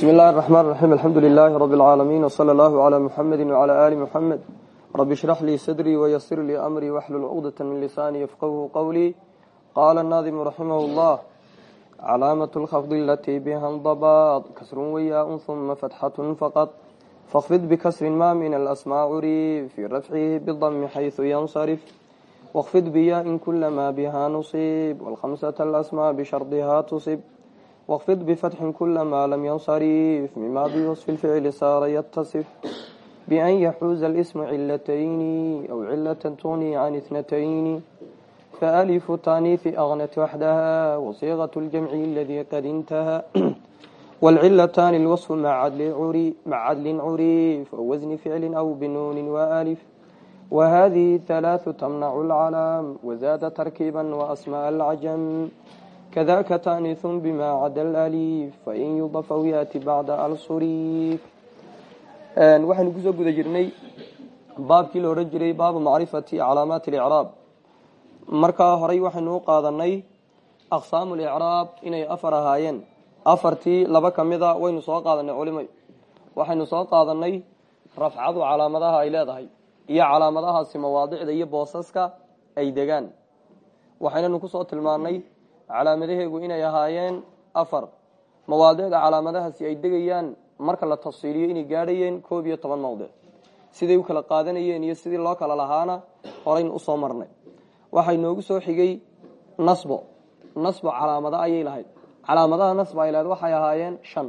بسم الله الرحمن الرحيم الحمد لله رب العالمين وصلى الله على محمد وعلى آل محمد رب اشرح لي صدري ويسر لي أمري واحلل عقدة من لساني يفقه قولي قال الناظم رحمه الله علامة الخفض التي بها انضباط كسر وياء ثم فتحة فقط فاخفض بكسر ما من الأسماء عري في رفعه بالضم حيث ينصرف واخفض بياء كل ما بها نصيب والخمسة الأسماء بشرطها تصب واخفض بفتح كل ما لم ينصرف مما بوصف الفعل صار يتصف بأن يحوز الاسم علتين أو علة تغني عن اثنتين فألف تانيث أغنت وحدها وصيغة الجمع الذي قد انتهى والعلتان الوصف مع عدل عري مع عدل عريف أو وزن فعل أو بنون وآلف وهذه ثلاث تمنع العلام وزاد تركيبا وأسماء العجم كذاك تانيث بما عدا الأليف فإن يضف أو يأتي بعد الصريف waxaynu kusoo guda jirnay baabkii la odhan jiray baabu macrifati calaamaati اlicraab markaa horay waxaynu u qaadanay aqsaamu licraab inay afar ahaayeen afartii laba ka mida waynu soo qaadanay culimay waxaynu soo qaadanay rafcadu calaamadaha ay leedahay iyo calaamadahaasi mawaadicda iyo boosaska ay degaan waxaynanu kusoo tilmaanay calaamadaheegu inay ahaayeen afar. Mawaadicda calaamadahaasi ay degayaan marka la tafsiiliyo inay gaadhayeen koob iyo toban mawdic. Siday u kala qaadanayeen iyo sidii loo kala lahaana horaynu u soo marnay. Waxay noogu soo xigay nasbo. Nasbo calaamado ayay lahayd. Calaamadaha nasbo ay lahayd waxay ahaayeen shan.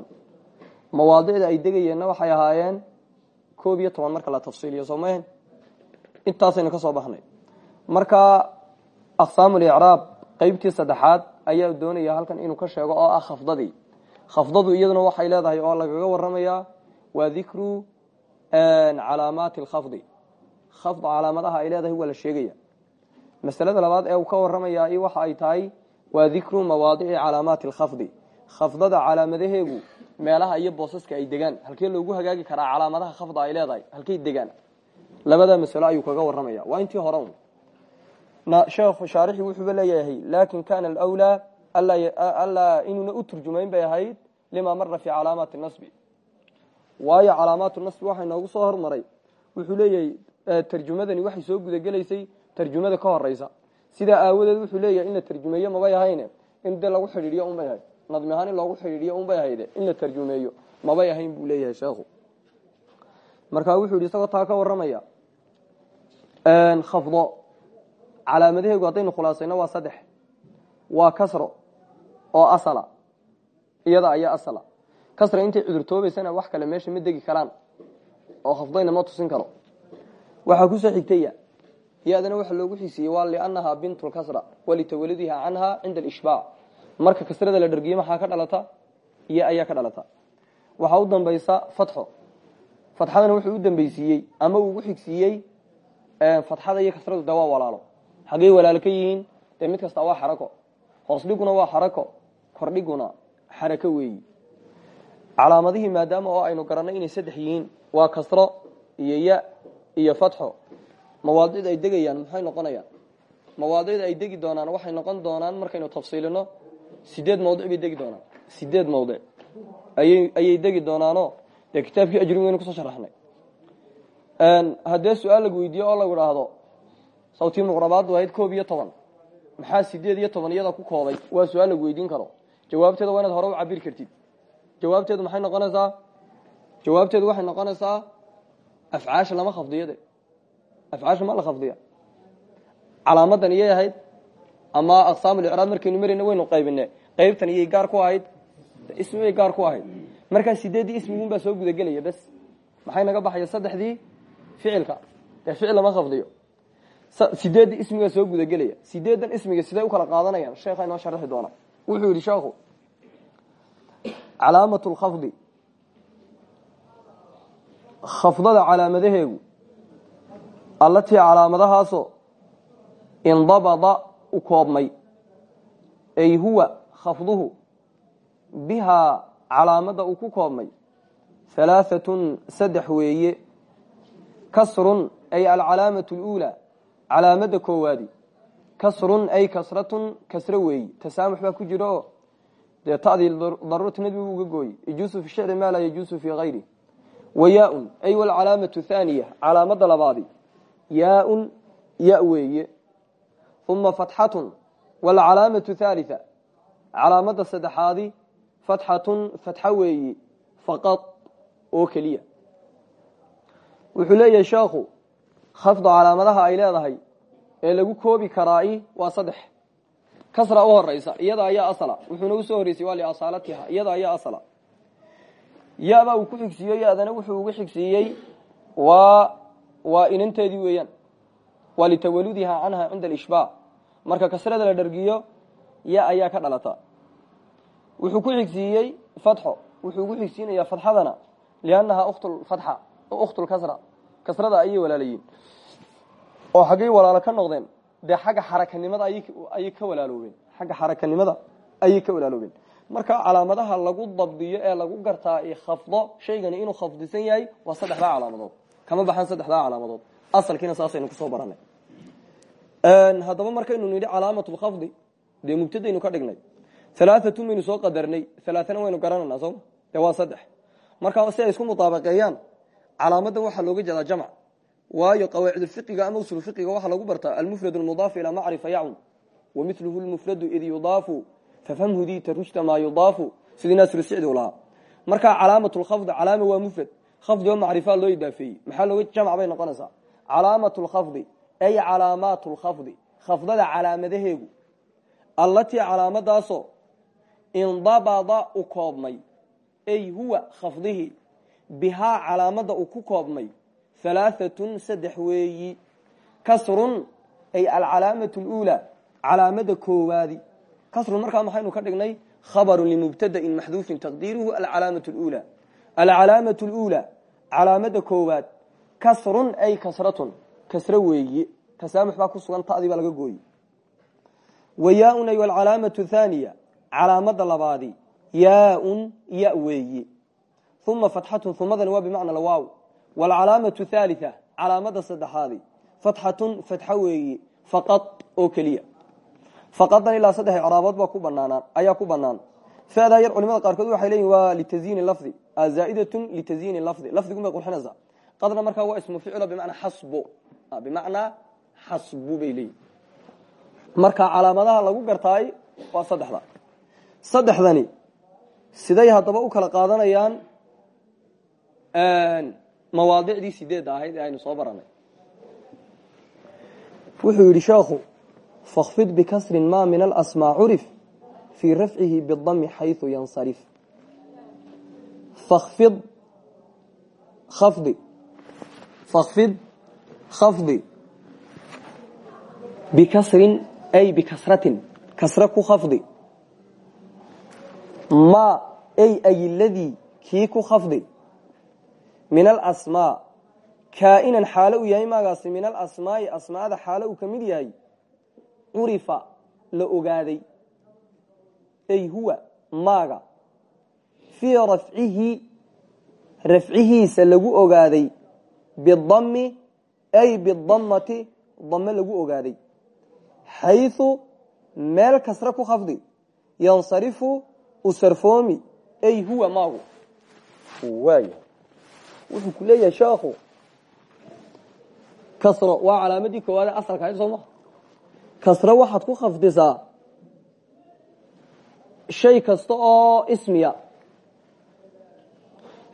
Mawaadicda ay degayeenna waxay ahaayeen koob iyo toban marka la tafsiiliyo soo mahen intaasaynu ka soo baxnay. Marka aqsaamulicraab qeybtii saddexaad ayaa doonaya halkan inuu ka sheego oo ah khafdadii. Khafdadu iyaduna waxay leedahay oo lagaga waramayaa waa dikru calaamaati alkhafdi khafd calaamadaha ay leedahay waa la sheegaya. Masalada labaad ee uu ka waramayaa waxa ay tahay waa dikru mawaadici calaamaati alkhafdi khafdada calaamadaheegu meelaha iyo boosaska ay degaan. Halkee loogu hagaagi karaa calaamadaha khafda ay leedahay? Halkay degaan? Labada masalo ayuu kaga waramaya waa intii hore sheekhu shaarixii wuxuuba leeyahay laakin kana alwlaa allaa inuuna u turjumayn bay ahayd lima mara fi calaamaati nasbi. Waayo calaamaatu nasbi waxay noogu soo hormaray wuxuu leeyahay tarjumadani waxay soo gudagelaysay tarjumada ka horeysa sidaa aawadeed wuxuu leeyahay in la tarjumeeyo mabay ahayne in dee lagu xidhiidhiyo unbay ahayd nadmi ahaan in loogu xidhiidhiyo unbay ahayde in la tarjumeeyo mabay ahayn buu leeyahay sheekhu. Marka wuxuu yidhi isagoo taa ka waramaya khafdo calaamadaheegu haddaynu khulaasayno waa saddex. Waa kasro oo asala iyada ayaa asala. Kasra intay cudurtoobaysana wax kale meesha ma degi karaan oo khafdayna ma tusin karo. Waxaa ku soo xigtaya ya-dana waxa loogu xiisiiyey waa liannahaa bintu lkasra walitawalidiha canha cinda alishbaac marka kasrada la dhargiyo maxaa ka dhalata? Iyo ayaa ka dhalata. Waxaa u dambaysa fatxo. Fatxadana wuxuu u dambeysiiyey ama uu ugu xigsiiyey fatxada iyo kasradu de waa walaalo xaggey walaalo ka yihiin dee mid kasta waa xarako. Hoos dhiguna waa xarako. Kordhiguna xarako weeyi. Calaamadihii maadaama oo aynu garanay inay saddex yihiin waa kasro iyo ya iyo fatxo. Mawaadicda ay degayaan maxay noqonayaan? Mawaadicda ay degi doonaan waxay noqon doonaan markaynu tafsiilino sideed mawdic bay degi doonaan. Sideed mawdic. Ayay degi doonaano dee kitaabkii ajrin weynu ku soo sharaxnay. Haddee su'aal lagu weydiiyo oo lagu dhaahdo sawtii muqrabaaddu ahayd koob iyo toban. Maxaa sideed iyo toban iyada ku koobay? Waa su'aal lagu weydiin karo. Jawaabteeda waa inaad hore u cabiri kartid. Jawaabteedu maxay noqonaysaa? Jawaabteedu waxay noqonaysaa afcaasha lama khafdiyade. Afcaasha ma la khafdiya. Calaamadan iyay ahayd ama aqsaamulicraab markaynu marayna waynu qaybine qaybtan iyay gaar ku ahayd ismibay gaar ku ahayd. Markaa sideeddii ismigun baa soo gudagelaya bes. Maxay naga baxaya saddexdii ficilka? Dee ficil lama khafdiyo sideeddii ismigaa soo gudagelaya. Sideedan ismiga siday u kala qaadanayaan? Sheekha inoo sharaxi doona wuxuu yidhi sheekhu calaamatu lkhafdi khafdada calaamadaheegu allatii calaamadahaasoo indabada u koobmay ay huwa khafduhu bihaa calaamada uu ku koobmay halaaatun saddex weeye kasrun ay alcalaamatu luulaa calaamada koowaadi kasrun ay kasratun kasro weeyi. Tasaamux baa ku jira oo dee tadii daruurati nadbi uga gooyey yajuusu fi shicri maa laa yajuusu fi hayri wa yaaun ay calaamada labaadi. Yaaun ya weeye. Uma fatxatun walcalaamatu thalitha. Calaamada saddexaadi fatxatun fatxa weeye faqad oo keliya. Wuxuu leeyahay sheekhu khafdu calaamadaha ay leedahay ee lagu koobi karaai waa saddex. Kasra u horeysa iyada ayaa asla wuxuuna u soo horeysay waa liasaalatiha. Iyada ayaa asla yabaa uu ku xigsiiyo yadana wuxuu ugu xigsiiyey waa waa inanteedii weeyaan. Waa litawaludiha canha cinda alishbaa marka kasrada la dhargiyo ya ayaa ka dhalata. Wuxuu ku xigsiiyey fatxo. Wuxuu ugu xigsiinayaa fatxadana liannaha uktfatxa ukhtulkasra kasrada ayay walaalayiin. Oo xaggay walaalo ka noqdeen dee xagga xarakanimada ayay ka walaaloobeen. Xagga xarakanimada ayay ka walaaloobeen. Marka calaamadaha lagu dabdiyo ee lagu gartaa khafdo shaygani inuu khafdisan yahay waa saddexdaa calaamadood. Kama baxan saddexdaa calaamadood. Asalkiina saasaynu ku soo baranay haddaba markaynu nidhi calaamatulkhafdi dee mubtadaynu ka dhignay. Alaaatun baynu soo qadarnay. Alaaana waynu garananaa sooma. Dee waa saddex. Markaa si ay isku mutaabaqeeyaan calaamadda waxaa looga jeedaa jamc waayo qawaacidfiqiga ama usul fiqiga waxaa lagu bartaa almufrad mudaafu ilaa macrifa yacun. Wa miluhu id yudaafu. Fafhamhu diita maa yudaafu. Sidii naasir sicdi u lahaa. Markaa calaamat lkhafd calaama waa mufrad. Khafdi oo macrifaa loo idaafeeyey. Maxaa jamc bay noqonaysaa? Calaamat lkhafdi ay calaamaat lkhafdi khafdada calaamadaheegu allatii calaamadaasoo indabada u koobmay ay huwa khafdihi bihaa calaamada uu ku koobmay. Halaaatun saddex weeyi. Kasrun ay alcalaamatu luulaa calaamada koowaadi. Kasrun markaa maxaynu ka dhignay khabarun limubtadain maxduufin taqdiiruhu alcalaamatu luulaa alcalaamatu luulaa calaamada koowaad. Kasrun ay kasratun kasro weeye tasaamux baa ku sugan tadii baa laga gooye wayaaun ay alcalaamatu thaniya calaamada labaadi. Yaaun ya weeye uma fatxatun umadani waa bimacna lawaaw waalcalaamatu thalitha calaamada saddexaadi fatxatun fatxa weeye faqad oo keliya faqadan ilaa saddex icraabood baa ku banaanaan ayaa ku banaan feedaa yar culimada qaarkood waxay leeyihiin waa litazyiini lafdi zaa'idatun litazyiini lafdi lafdigun bay qurxinaysaa qadna markaa waa ismu ficilo bimacnaa xasbo bimacnaa xasbu bay leeyihiin marka calaamadaha lagu gartaay waa saddexda saddexdani siday haddaba u kala qaadanayaan mawaadicdii sideedda ahayd ee aynu soo baranay. Wuxuu yidhi sheekhu fakfid bikasrin ma min alasmaa curif fii rafcihi bidami xayثu yansarif. Fakfid khafdi. Fakfid khafdi. Bikasrin ay bikasratin kasra ku khafdi. Ma ay ay ladii kii ku khafdi min alasmaa kaa'inan xaalo uu yahay maagaasi min alasmaai asmaada xaalo uu ka mid yahay curifa la ogaaday. Ay huwa maaga. Fii rafcihi rafcihiisa lagu ogaaday bidami ay bidammati dame lagu ogaaday. Xayثu meel kasra ku khafdi. Yansarifu usarfoomi ay huwa maagu wuxuu ku leeyahay sheekhu kasro waa calaamadii koowaade asalka ahayd soo ma kasro waxaad ku khafdisaa shay kasta oo ismiya.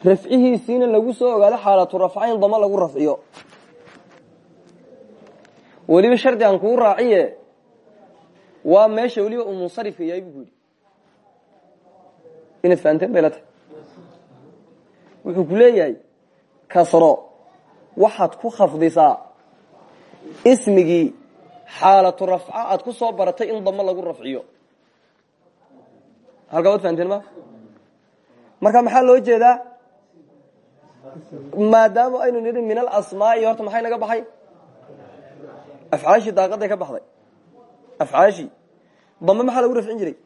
Rafcihiisiina lagu soo ogaado xaalatu rafcayn dama lagu rafciyo. Weliba shardi aan kuu raaciye waa meesha weliba uu munsarifka yahay bu ku yidhi. Inaad fahanteen bay la wuxuu ku leeyahay kasro waxaad ku khafdisaa ismigii xaalatu rafca aad ku soo baratay in damo lagu rafciyo. Halkaa waad fahanteen ma? Marka maxaa loo jeedaa? Maadaama aynu nidhi min alasmaai horta maxay naga baxay? Afcaashii daaqaday ka baxday. Afcaashii dambe maxaa lagu rafcin jiray?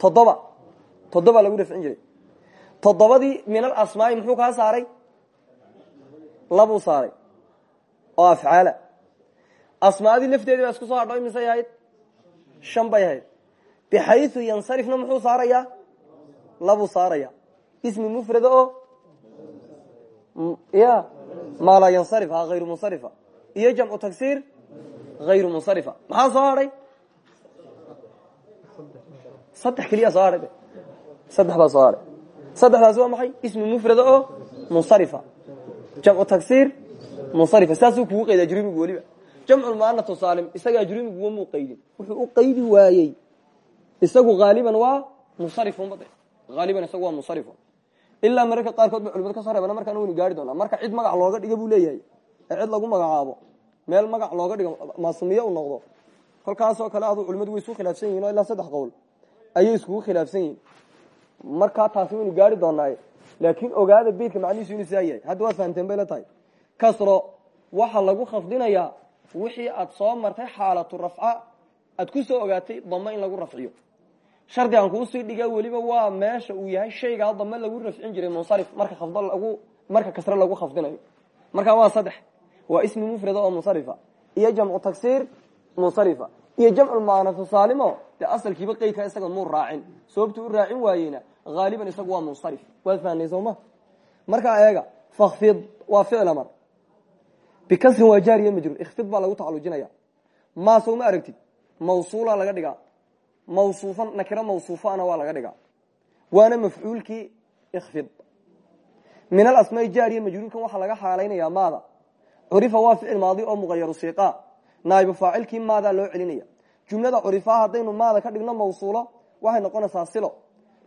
Toddoba. Toddoba lagu rafcin jiray toddobadii min alasmaai muxuu kaa saaray? Labuu saaray. Oo afcaala. Asmaadii lafteedii baa isku soo hadho imisay ahayd? Shan bay ahayd. Bixayu yansarifna muxuu saarayaa labuu saaraya. Ismi mufrada oo? Ya. Maa laa yansarif ha hayru munsarifa. Iyo jamcu tagsiir? Hayru munsarifa. Maxaa soo hadhay? Saddex keliya soo hadhay saddex baa soo hadhay saddexdaasi waa maxay? ismi mufrada oo munsarifa. Jamcu tagsiir munsarifa. Saasuu kugu qayda ajrumigu weliba. Jamculmuanatu saalim isaga ajrumigu wamuu qaydin. Wuxuu u qaydi waayey. Isagu haaliban waa munsarifun bade haaliban isagu waa munsarifun. Ilaa mararka qaarkood ba culimad ka soo reebana markaan waynu gaari doonaa. Marka cid magac looga dhiga buu leeyahay. Ee cid lagu magacaabo meel magac looga dhigo maasumiye u noqdo. Kolkaasoo kale aduu culimadu way isku khilaafsan yihiin oo ilaa saddex qowl. Ayay iskugu khilaafsan yihiin markaa taasi waynu gaari doonaaye laakiin ogaada beydka macnihiisu inuu saa yahay. Hadda bay la tahay. Kasro waxaa lagu khafdinayaa wixii aad soo martay xaalatu rafca aad ku soo ogaatay damo in lagu rafciyo. Shardi aan kuusii dhiga weliba waa meesha uu yahay shaygaa dame lagu rafcin jiray munsarif marka khafd lagu marka kasre lagu khafdinayo. Markaa waa saddex. Waa ismi mufrada oo munsarifa. Iyo jamcu tagsiir munsarifa. Iyo jamcu muanasu saalimo dee asalkiiba qeydka isaga muu raacin. Sababtuu u raacin waayeyna haaliban isagu waa munsarif waad fahnay sooma markaa eega fakfid waa ficil amar bikasrin waa jaariya majruur ikfid baa lagu tacalujinaya maa soo aragtid mawsuula laga dhigaa mawsuufan nakiro mawsuufana waa laga dhigaa waana mafcuulkii ikfid min alasmaai jaariya majruurkan waxaa laga xaalaynayaa maada curifa waa ficil maadi oo muqayaru siiqa naaibu faacilkii maadaa loo celinaya jumlada curifaa haddaynu maada ka dhigno mawsuulo waxay noqonaysaa silo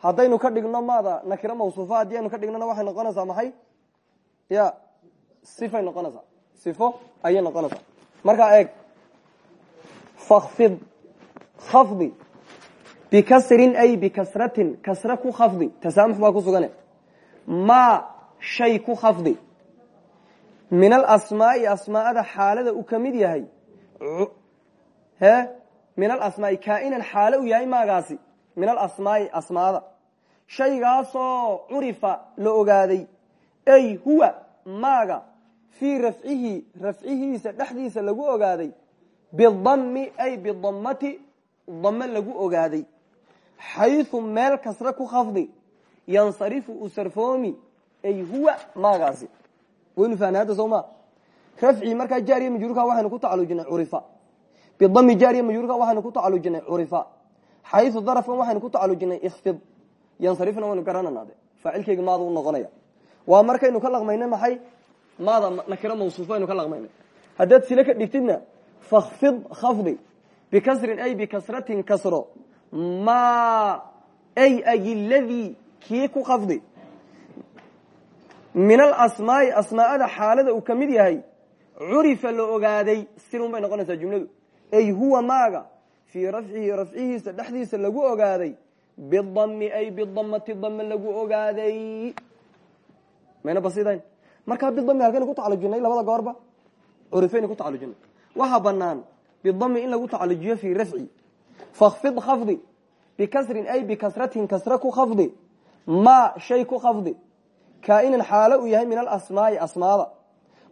haddaynu ka dhigno maada nakiro mawsuufa haddii aynu ka dhignona waxay noqonaysaa maxay? Ya sifay noqonaysaa. Sifo ayay noqonaysaa. Markaa eeg fakfid khafdi bikasrin ay bikasratin kasre ku khafdi tasaamux baa ku sugane. Maa shay ku khafdi. Min alasmaai asmaada xaalada uu ka mid yahay. He min alasmaai kaainan xaalo uu yahay maagaasi. Min alasmaai asmaada shaygaasoo curifa la ogaaday. Ay huwa maaga fii rafcihi rafcihiisa dhexdiisa lagu ogaaday. Bidami ay bidamati dame lagu ogaaday. Xayu meel kasre ku khafdi. Yansarifu u ay huwa maagaasi. Waynu fahna hadda soo ma? Rafci markaa jaariya majruurka waxaynu ku tacalujinay curifa. Bidami jaariya majruurka waxaynu ku tacalujinay curifa. Xayu darafkan waxaynu ku tacalujinay ikfid yansarifna waynu garanana de faacilkeyga maada u noqonaya. Waa markaynu ka laqmayna maxay? Maada nakiro mawsuuf aynu ka laqmayna haddaad sile ka dhigtidna fakfid khafdi bikasrin ay bikasratin kasro. Ma ay ay ladii kii ku khafdi? Min alasmaai asmaa'ada xaalada uu ka mid yahay curifa la ogaaday silun bay noqonaysaa jumladu. Ay huwa maaga fii rafcihi rafcihiisa dhexdiisa lagu ogaaday bidami ay bidamati dame lagu ogaaday mayna basidayn markaa bidami halkaynu ku tacalujinay labada goorba curifaynu ku tacalujinay waxaa banaan bidami in lagu tacalujiyo fii rafci fakfid khafdi bikasrin ay bikasratin kasre ku khafdi ma shay ku khafdi kaainan xaalo uu yahay min alasmaai asmaada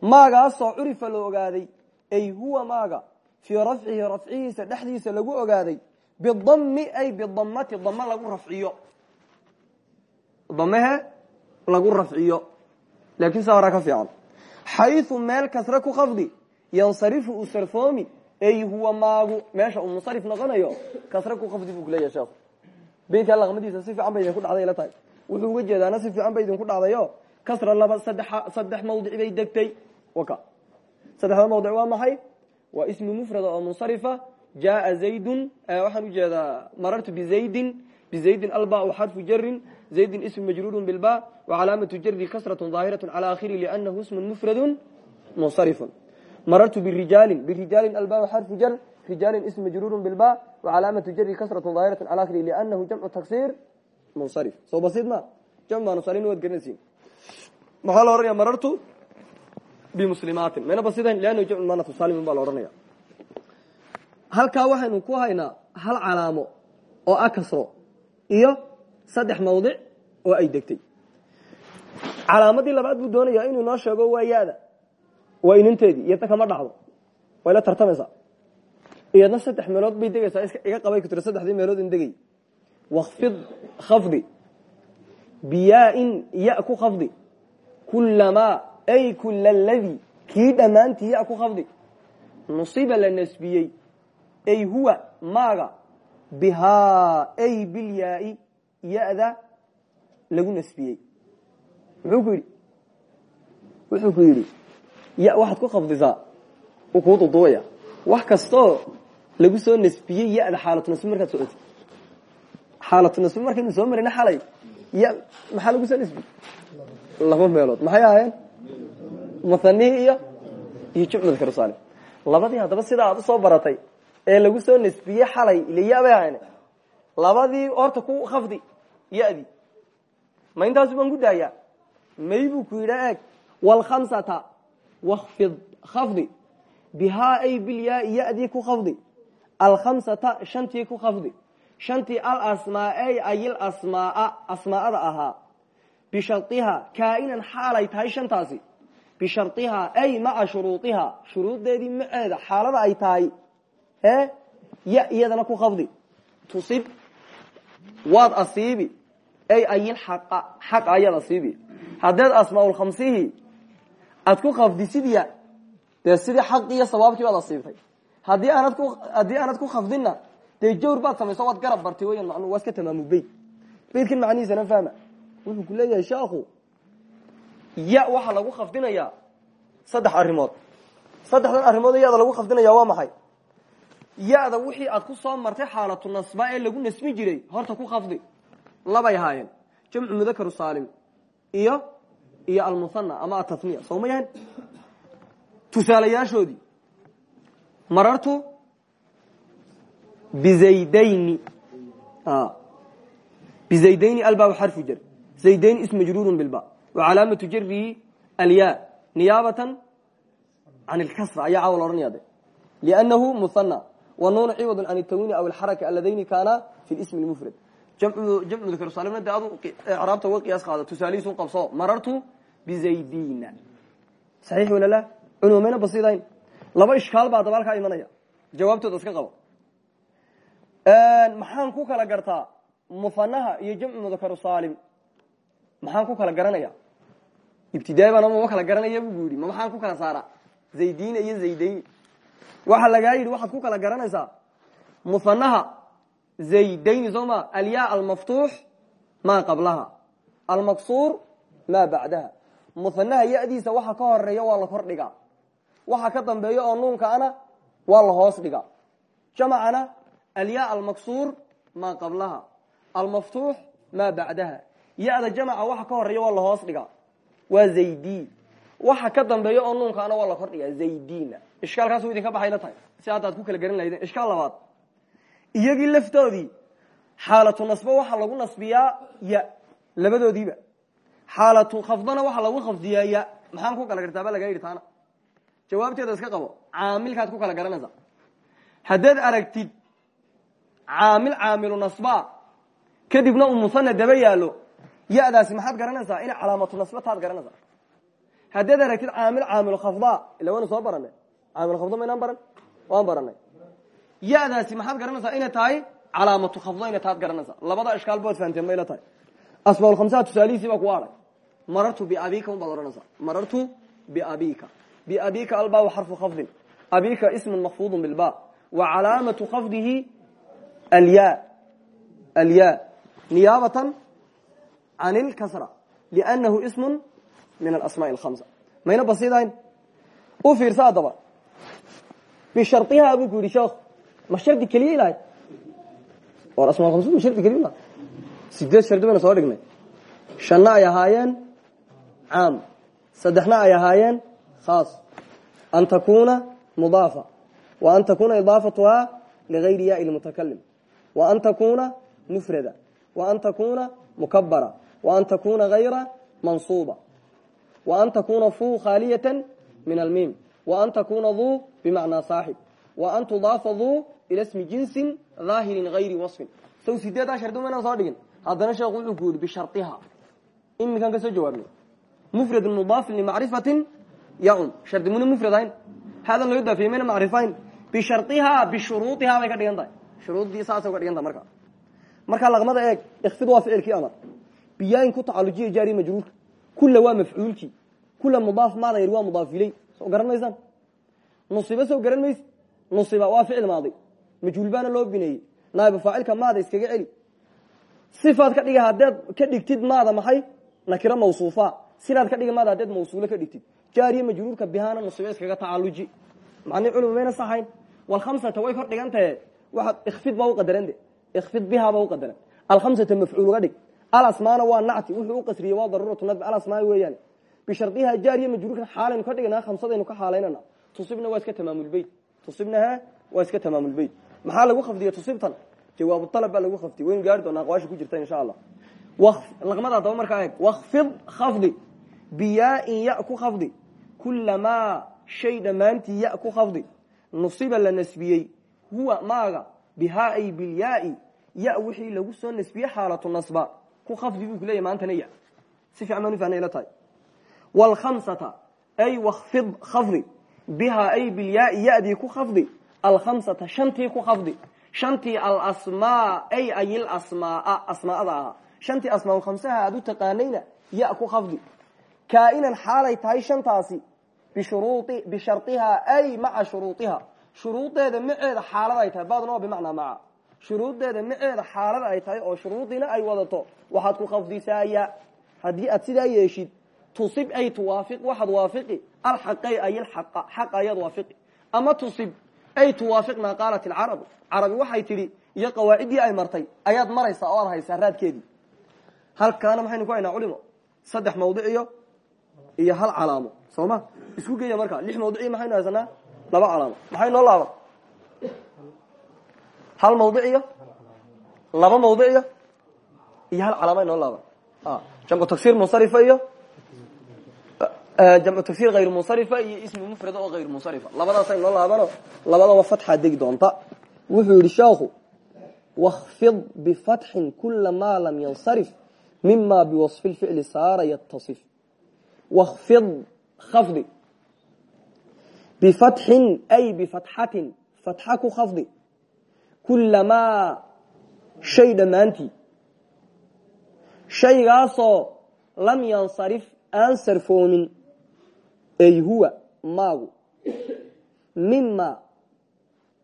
maagaasoo curifa la ogaaday ay huwa maaga fii rafcihi rafcihiisa dhexdiisa lagu ogaaday bidami ay bidamati dame lagu rafciyo. Damehe lagu rafciyo. Laakiin saa horaa ka fiican. Xayu meel kasre ku khafdi yansarifu u sarfoomi ay huwa maagu meesha uu munsarif noqonayo kasre ku khafdi buu kuleeyahay sheekhu beydkaa laqmadiisa si fiican bay idinku dhacday la tahay. Wuxuu uga jeedaana si fiican bay idinku dhacdayo. Kasra laba saddex saddex mawdic bay degtay. Waka. Saddexda mawdic waa maxay? Waa ismi mufrada oo munsarifa jaa zaydun waxaan u jeedaa marartu bizaydin bizaydin alba xarfu jarin zaydin ism majruurun bilba wacalaamatu jari kasratu daahiratu cala akhiri lianahu ismun mufradun munsarifun marartu birijaalin birijaalin alba xarfu jar rijaalin ism majruurun bilba wacalaamatu jari kasratu daahiratu cala akhiri lianahu jamcu taksiir munsarif soo basiid ma jamc baanu salin waad garanaysiin maxaa la ohanaya marartu bimuslimaatin mayna basidayn liannahu jamcu muanatu salimin baa la odhanaya halkaa waxaynu ku haynaa hal calaamo oo ah kasro iyo saddex mawdic oo ay degtay. Calaamadii labaad buu doonayaa inuu noo sheego waa ya-da waa inanteedii iyo ta kama dhacdo. Way la tartamaysaa. Iyadna saddex meelood bay degaysaa. Iga qabay ku tira saddexdii meelood in degay. Wakfid khafdi. Biyaa-in ya ku khafdi. Kulamaa ay kula ladii kii dhammaantii ya ku khafdi. Nusiba la nasbiyey ay huwa maaga bihaa ay bilyaai ya-da lagu nasbiyey. Muxuu ku yidhi wuxuu ku yidhi ya waxaad ku khafdisaa uu kuu duduubaya wax kastoo lagu soo nasbiyey ya-da xaalatu nasbi markaad socotid. Xaalatu nasbi markaynu soo marina xalay ya maxaa lagu soo nasbiyey? Laba meelood maxay ahaayeen? Muhanihi iyo iyo jumcudka rusaale labadii haddaba sidaa aad u soo baratay ee lagu soo nasbiyey xalay ahayn labadii horta ku khafdi ya-dii ma intaasu baan ku daayaa? May buu ku yidha eeg wlkhamsata wakfid khafdi bihaa ay bilyaai ya-dii ku khafdi alkhamsata shantii ku khafdi shantii alasmaa'ey ayil asmaaa asmaa'ada ahaa. Bishariha kaa'inan xaalay tahay shantaasi. Bisharihaa ay maca shuruuihaa shuruuddeedii maceeda xaalada ay tahay e ya iyadana ku khafdi tusib. Waad asiibi. Ay ayil xaqa xaqa ayaad asiibi. Haddeed asmaaulkhamsihi aad ku khafdisid ya dee sidii xaqii iyo sawaabkii baad asiibtay. Haddii aanad ku haddii aanad ku khafdinna dee jawr baad samayso waad garab bartay weyan macnuu waa iska tamaamu beyt beydkan macnihiisana fahma. Wuxuu ku leeyahay sheekhu ya waxaa lagu khafdinayaa saddex arrimood. Saddexdan arrimood yada lagu khafdinaya waa maxay ya-da wixii aad ku soo martay xaalatu nasba ee lagu nasmi jiray horta ku khafdi. Labay ahaayeen jamcu mudakaru saalim. Iyo iyo almuhana ama ataniya soo ma yahan tusaalayaashoodii. Marartu bizaydayni. Bizaydayni alba xarfu jar. Zaydayn ism majruurun bilba wa calaamatu jarihi alya. Niyaabatan can ilkasra ayaa caawa loodhanaya de liannahu muhana wa nuuna ciwadun can itawini aw alxaraka aladayni kaana fi lismi lmufrad jamcu dakrsalimna de adu icraabta uga qiyaas qaado. Tusaalihiisun qabso. Marartu bizaydina saxiix wala la? Culumayna basidayn laba ishkaal baa daba halkaa imanaya. Jawaabtooda iska qabo. Maxaan ku kala gartaa mufanaha iyo jamcu mudakaru saalim maxaan ku kala garanaya? Ibtidaai baan mama kala garanaya bu yidhi ma maxaan ku kala saara zaydina iyo zaydayni waxaa lagaa yidhi waxaad ku kala garanaysaa mufanaha zaydayni soo ma alya almaftuux maa qablaha. Almaqsuur maa bacdaha. Muhanaha yadiisa waxa ka horreeya waa la kor dhigaa. Waxa ka dambeeya oo nuunka ana waa la hoos dhigaa. Jamacana alya almaqsuur maa qablaha. Almaftuux maa bacdaha. Ya-da jamaca waxa ka horreeya waa la hoos dhigaa. Waa zaydi waxa ka dambeeya oo nuunka ana waa la kor dhigaa zaydina ishkaalkaas u idinka baxayla tahay. Si haddaad ku kala garan lahaydeen ishkaal labaad. Iyagii laftoodii xaalatu nasbo waxaa lagu nasbiyaa ya labadoodiiba. Xaalatu khafdana waxaa lagu khafdiyaa ya. Maxaan ku kala gartaa ba laga yidhi jawaabteeda iska qabo. Caamilkaad ku kala garanaysa. Haddaad aragtid caamil caamilu nasba kadibna uu yaalo ya-daasi maxaad garanaysaa? Ina calaamatu nasba taad garanaysaa haddaad aragtid caamil caamilu khafda ila waynu soo baranay. Caamil khafda maynaan baran? Waan baranay. Ya-daasi maxaad garanaysaa inay tahay calaamatu khafdo inay taad garanaysaa. Labada ishkaal bood fahanteen mayla tahay. Asmaaulkhamsaha tusaalihiisii baa ku adhay marartu biabika un baad odhanaysaa. Marartu biabika biabika alba xarfu khafdin. Abika ismun makfuudun bilba wa calaamatu khafdihi alya alya niyaabatan can ilkasra liannahu ismun min alasmaai alkhamsa mayna basiidayn u fiirsa haddaba bishariha buu ku yidhi sheekh ma shardi keliya ilahay or asmaa khamsa ma shardi keliya ilahay sideed shardi bayna soo dhignay shanna ay ahaayeen caam saddexna ay ahaayeen khaas an takuna mudaafa wa an takuna idaafatuhaa ligayri yaai lmutakalim wa an takuna mufrada wa an takuna mukabara wa an takuna gayra mansuuba an takuna fu khaaliyata min almiim wa an takuna duu bimacnaa saaxib wa an tudaafa duu ila smi jinsin daahirin gayri wasfin. Saw sideedaa shardi maynaan soo dhigin. Haddana sheekhu wuxuu ku yidhi bishariha imikaan ka soo jawaabnay. Mufrad mudaafin limacrifatin yaun. Shardi muna mufrad ahayn. Haadan loo daafiyey mayna macrifayn bisharihaa bishuruuihaa bay ka dhigan tahay. Shuruuddii saasay uga dhigan tahay marka. Markaa laqmada eeg ikfid waa ficilkii amar. Biyaayin ku tacalujiya jaari majruurka kula waa mafcuulkii kula mudaaf maada yar waa mudaaf iley soo garan nusiba soo garan nusiba waa ficil maadi majhuul loo bineeyey naaibu faacilka maada iskaga celi sifaad ka dhiga haddeed ka dhigtid maada maxay nakiro mawsuufa sidaad ka dhiga maada haddeed mawsuulo ka dhigtid jaariya majruurka bihaana nusiba iskaga tacaluji macnii culima mayna saxayn walkhamsata way kor dhigan tahe waxaad baa uqadaran de ikfid bihaa baa uqadaran alkhamsata mafcuul uga dhig alasmaana waa nacti wuxuu u qasriyey waa daruuratu nadbi. Alasmaa weeyaan. Bishardiha jaariya majruurkan xaalaynu ka dhiganaa khamsadaynu ka xaalaynana tusibna waa iska tamaamulbeyt tusibnaha waa iska tamaamulbeyt maxaa lagu khafdiya tusibtan? Jawaabu alab baa lagu khafdiy waynu gaari doona aqwaasha ku jirta insha allah. Laqmada adaba markaa eeg wakfid khafdi. Biyaain ya ku khafdi. Kulamaa shay dhammaantii ya ku khafdi. Nusiba la nasbiyey. Huwa maaga. Bihaa ay bilyaai ya wixii lagu soo nasbiyey xaalatu nasba ku khafdi buu ku leeyahy maantana ya si fiican baan ufahna ila tahay. Wlkhamsata ay wakfid khafdi. Bihaa ay bilyaai yadii ku khafdi. Alkhamsata shantii ku khafdi. Shantii alasmaa ay ayil asmaaa asmaada ahaa shantii asmaa khamsaha aad u taqaanayna ya ku khafdi. Kaa'inan xaalay tahay shantaasi. Bisharihaa ay maca shuruuiha shuruudeeda maceeda xaalada ay tahay badna waa bimacnaa maca shuruudeeda maceeda xaalada ay tahay oo shuruudina ay wadato waxaad ku khafdisaaya haddii aad sidaa yeeshid tusib ay tuwaafiq waxaad waafiqi. Alxaqay ay lxaqa xaq ayaad waafiqi. Ama tusib ay tuwaafiq maa qaalat ilcarabu carabi waxay tidhi iyo qawaaciddii ay martay ayaad maraysaa oo aad haysaa raadkeedii. Halkaana maxaynu ku haynaa culimo. Saddex mawdic iyo hal calaamo soo ma? Isku geeya marka lix mawdici maxaynu haysanaa? Laba calaamo. Maxay noo hal mawdic iyo? Laba mawdic iyo? Iyo hal calaamo ay noo laaban jamcu tagsir munsarifa iyo? Jamcu tagsir hayr munsarifa iyo ismi mufrada oo hayr munsarifa. Labadaasay noo laabano labadaba fatxaa degi doonta. Wuxuu yidhi sheekhu wakfid bifatxin kula maa lam yansarif mima biwaصfi lficli saara yatasif wakfid khafdi. Bifatxin ay bifatxatin fatxa ku khafdi kulamaa shay dhammaantii. Shaygaasoo lam yansarif aan sarfoomin ay huwa maagu. Mima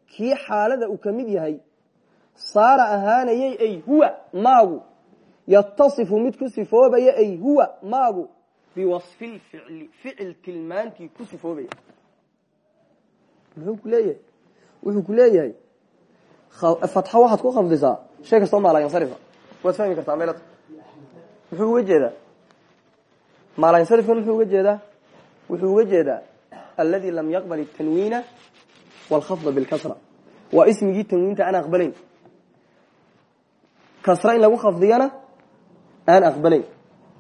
kii xaalada uu ka mid yahay saara ahaanayay ay huwa maagu. Yatasifu mid ku sifoobaya ay huwa maagu. Biwaصfi lficli ficil tilmaantii ku sifoobaya. Muxuu ku leeyahay? Wuxuu ku leeyahay fatxo waxaad ku khafdisaa shay kastoo maalayansarifa waad fahmi kartaa meel muxuu uga jeedaa maalayansarifkan muxuu uga jeedaa wuxuu uga jeedaa aladi lam yaqbal tanwiina wاlkhafda bilkasra waa ismigii tanwiinta aan aqbalayn kasra in lagu khafdiyana aan aqbalayn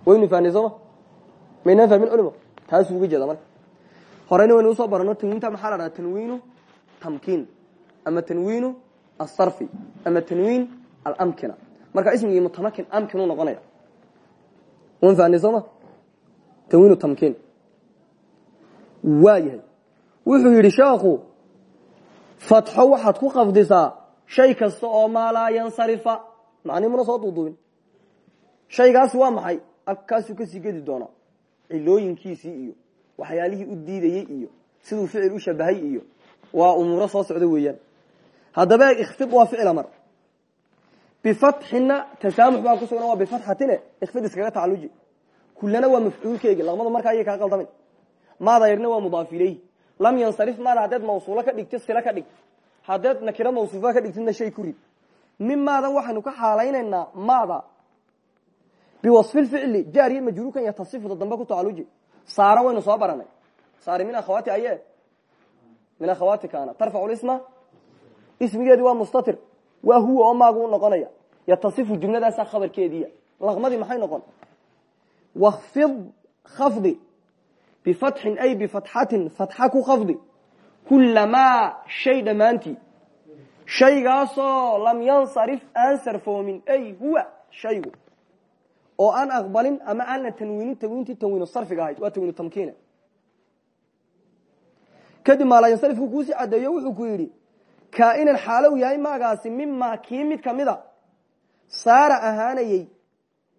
waynu fahnay sooma maynaan fahmin culimo taasuu uga jeeda marka horeyna waynu u soo barano tanwiinta maxaa la dhaha tanwiinu tamkiin ama tanwiinu asarfi ama tanwiin alamkina marka ismigii mutamakin amkin u noqonaya wan fahnay sooma tanwiinu tamkiin waa yahay wuxuu yidhi sheekhu fatxo waxaad ku khafdisaa shay kasta oo maalaa yansarifa macnii muna soo duuduubin shaygaasi waa maxay alkaasuu ka sii gedi doonaa cilooyinkiisii iyo waxyaalihii u diidayey iyo siduu ficil u shabahay haddaba ikfid waa ficil amar bifatxina tasaamux baa ku sugan waa bifatxatine ikfid iskaga tacaluji kullana waa mafcuulkeegi laqmadu markaa ayay kaa qaldamin maada yarna waa mudaaf ileyh lam yansarif maada haddeed mawsuulo ka dhigtid sila ka dhig haddeed nakiro mawsuufa ka dhigtidna shay ku rid min maadan waxaynu ka xaalaynaynaa maada biwaصfi ficli jaariya majruukan yatasifuda dambe ku tacaluji saara waynu soo baranay saari min akhawaati aye min akhawaati kaana tarfacu isma ismigeedi waa mustatir. Waa huwa oo maagu u noqonaya. Yatasifu jumladaasaa khabarkeediya. Laqmadii maxay noqon? Wakfid khafdi. Bifatxin ay bifatxatin fatxa ku khafdi. Kulamaa shay dhammaantii. Shaygaasoo lam yansarif aan sarfoomin ay huwa shaygu. Oo aan aqbalin ama aan la tanwiinin tanwiintii tanwiinu sarfiga ahayd. Waa tanwiinu tamkiina. Kadib maalayansarifku kuusii cadeeyo wuxuu ku yidhi kainan xaalow yahay maagaasi mimaa kii mid kamida saara ahaanayey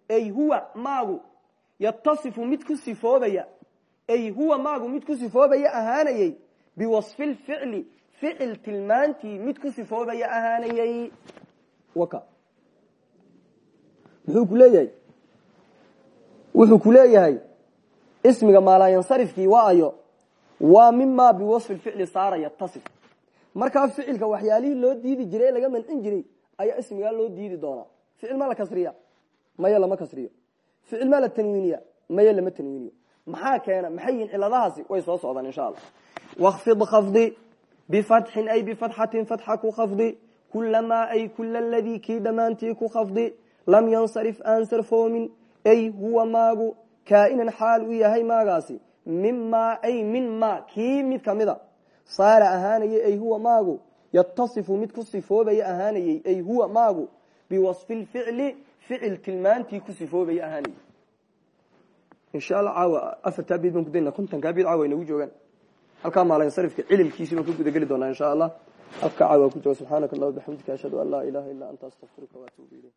ay huwa maagu yatasifu mid ku sifoobaya ay huwa maagu mid ku sifoobaya ahaanayey biwasfi lficli ficil tilmaantii mid ku sifoobaya ahaanayey muxuu ku leeyahay? Wuxuu ku leeyahay ismiga maalayansarifkii waa ayo waa mima biwasfi ficli saara yatasif markaa ficilka waxyaalihii loo diidi jiray laga mancin jiray ayaa ismigaa loo diidi doonaa. Ficil ma la kasriya maya lama kasriyo. Ficil ma la tanwiiniya maya lama tanwiiniyo. Maxaa keena? Maxay ciladahaasi way soo socdaan insha allah. Wkfid khafdi bifatxin ay bifatxatin fatxa ku khafdi. Kulamaa ay kula ladii kii dhammaantii ku khafdi. Lam yansarif aan sarfoomin. Ay huwa maagu kaa'inan xaal u yahay maagaasi. Mimaa ay min ma kii mid kamida saara ahaanayey ay huwa maagu? Yatasifu mid ku sifoobaya ahaanayey ay huwa maagu? Biwasfi lficli ficil tilmaantii ku sifoobaya ahaanayey. Insha alla caawa afartaa bid baan kudayna kontonkaa bid caawa inagu joogaan. Halkaa maalansarifka cilimkiisi baan ka gudageli doonaa insha allah halkaa caawa ku jooga subxaanaka allah bixamdika ashhadu an laa ilaha illa anta astaqfiruka waatuubu ilayk